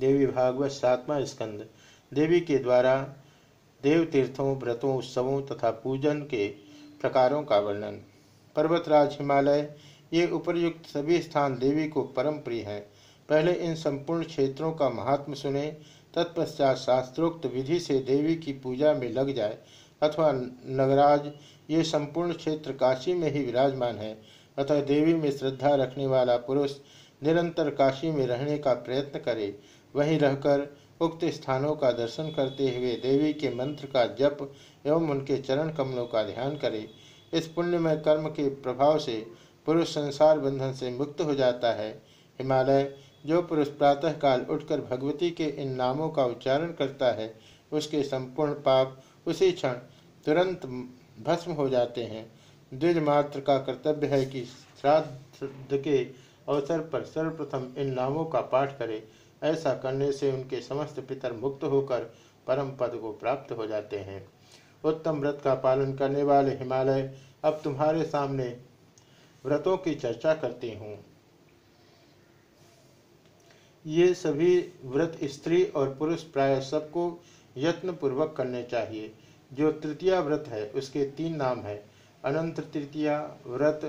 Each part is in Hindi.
देवी भागवत सातवा स्कंद। देवी के द्वारा देव तीर्थों व्रतों, उत्सवों तथा पूजन के प्रकारों का वर्णन। पर्वतराज हिमालय, ये उपर्युक्त सभी स्थान देवी को परम प्रिय हैं। पहले इन संपूर्ण क्षेत्रों का महात्म सुने, तत्पश्चात शास्त्रोक्त विधि से देवी की पूजा में लग जाए, अथवा नगराज, ये संपूर्ण क्षेत्र काशी में ही विराजमान है। अतः देवी में श्रद्धा रखने वाला पुरुष निरंतर काशी में रहने का प्रयत्न करे वहीं रहकर उक्त स्थानों का दर्शन करते हुए देवी के मंत्र का जप एवं उनके चरण कमलों का ध्यान करे। इस पुण्यमय कर्म के प्रभाव से पुरुष संसार बंधन से मुक्त हो जाता है। हिमालय, जो पुरुष प्रातःकाल उठकर भगवती के इन नामों का उच्चारण करता है, उसके संपूर्ण पाप उसी क्षण तुरंत भस्म हो जाते हैं। द्विज मात्र का कर्तव्य है कि श्राद्ध के अवसर पर सर्वप्रथम इन नामों का पाठ करे। ऐसा करने से उनके समस्त पितर मुक्त होकर परम पद को प्राप्त हो जाते हैं। उत्तम व्रत का पालन करने वाले हिमालय, अब तुम्हारे सामने व्रतों की चर्चा करती हूँ। ये सभी व्रत स्त्री और पुरुष प्राय सबको यत्न पूर्वक करने चाहिए। जो तृतीया व्रत है, उसके तीन नाम है। अनंत तृतीया व्रत,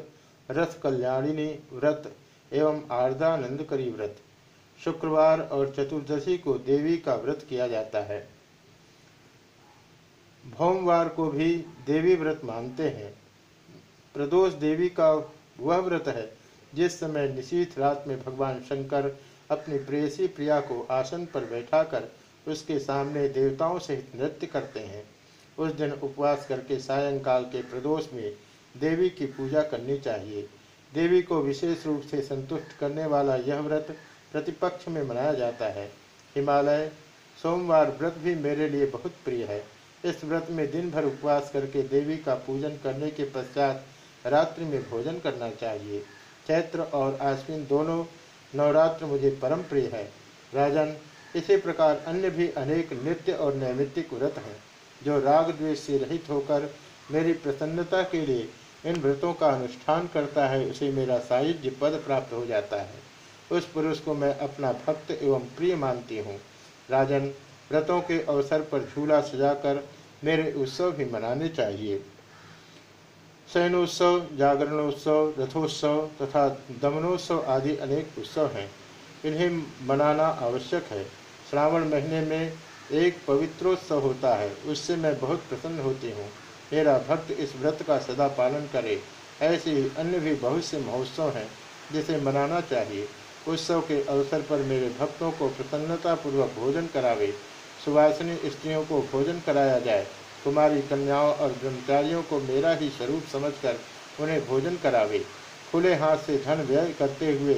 रथ कल्याणिनी व्रत एवं आर्दानंदकरी व्रत। शुक्रवार और चतुर्दशी को देवी का व्रत किया जाता है। भौमवार को भी देवी व्रत मानते हैं। प्रदोष देवी का वह व्रत है, जिस समय निशीथ रात में भगवान शंकर अपनी प्रेयसी प्रिया को आसन पर बैठाकर उसके सामने देवताओं सहित नृत्य करते हैं। उस दिन उपवास करके सायंकाल के प्रदोष में देवी की पूजा करनी चाहिए। देवी को विशेष रूप से संतुष्ट करने वाला यह व्रत प्रतिपक्ष में मनाया जाता है। हिमालय, सोमवार व्रत भी मेरे लिए बहुत प्रिय है। इस व्रत में दिन भर उपवास करके देवी का पूजन करने के पश्चात रात्रि में भोजन करना चाहिए। चैत्र और आश्विन दोनों नवरात्र मुझे परम प्रिय है। राजन, इसी प्रकार अन्य भी अनेक नित्य और नैमित्तिक व्रत हैं, जो राग द्वेष से रहित होकर मेरी प्रसन्नता के लिए इन व्रतों का अनुष्ठान करता है, उसे मेरा साहित्य पद प्राप्त हो जाता है। उस पुरुष को मैं अपना भक्त एवं प्रिय मानती हूँ। राजन, व्रतों के अवसर पर झूला सजाकर मेरे उत्सव भी मनाने चाहिए। शयनोत्सव, जागरणोत्सव, रथोत्सव तथा दमनोत्सव आदि अनेक उत्सव हैं। इन्हें मनाना आवश्यक है। श्रावण महीने में एक पवित्रोत्सव होता है। उससे मैं बहुत प्रसन्न होती हूँ। मेरा भक्त इस व्रत का सदा पालन करे। ऐसे ही अन्य भी बहुत से महोत्सव हैं जिसे मनाना चाहिए। उत्सव के अवसर पर मेरे भक्तों को प्रसन्नतापूर्वक भोजन करावे, सुवासिनी स्त्रियों को भोजन कराया जाए, कुमारी कन्याओं और ब्रह्मचारियों को मेरा ही स्वरूप समझकर उन्हें भोजन करावे। खुले हाथ से धन व्यय करते हुए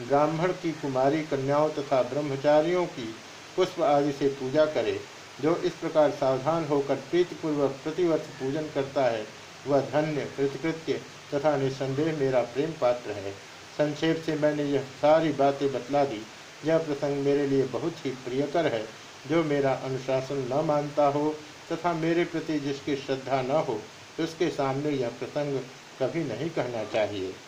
ब्राह्मण की कुमारी कन्याओं तथा ब्रह्मचारियों की पुष्प आदि से पूजा करे, जो इस प्रकार सावधान होकर प्रीतिपूर्वक प्रतिवर्ष पूजन करता है, वह धन्य, कृतकृत्य तथा निस्संदेह मेरा प्रेम पात्र है। संक्षेप से मैंने यह सारी बातें बतला दी। यह प्रसंग मेरे लिए बहुत ही प्रियकर है, जो मेरा अनुशासन न मानता हो तथा मेरे प्रति जिसकी श्रद्धा न हो, उसके सामने यह प्रसंग कभी नहीं कहना चाहिए।